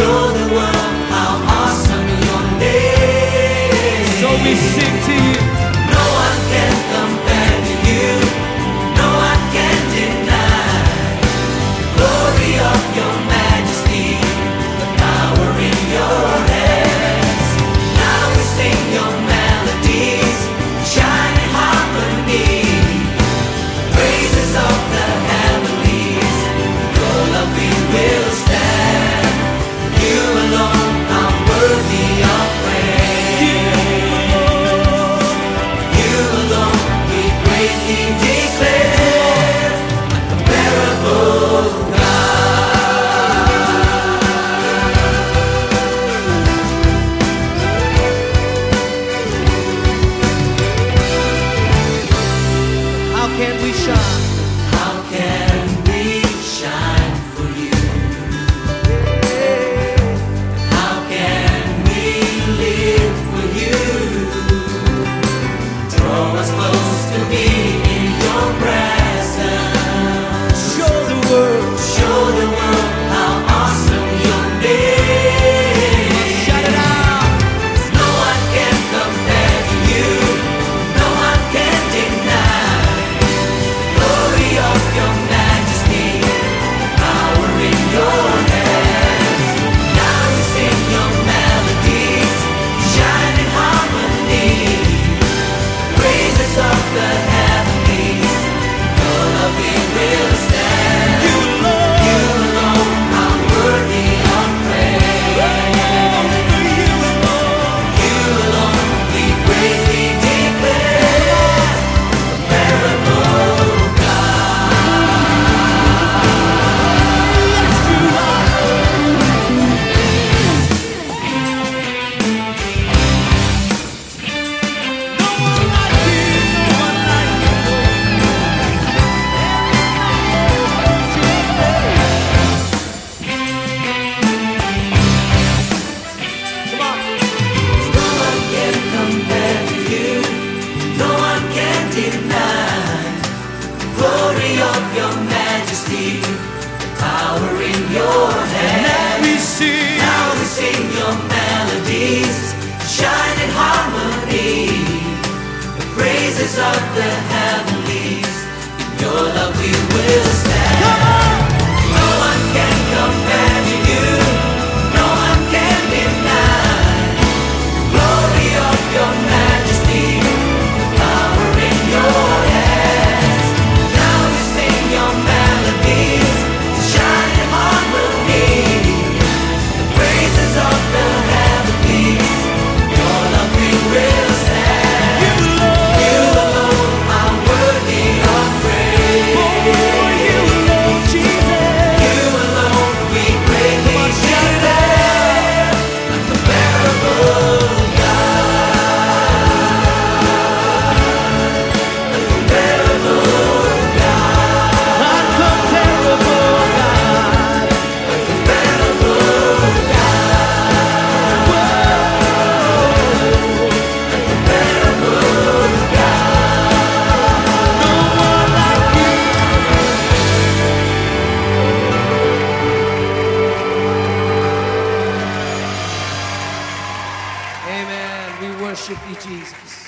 Show the world how awesome your name. So we sing to you. We shine? The heavenlies. Amen. We worship you, Jesus.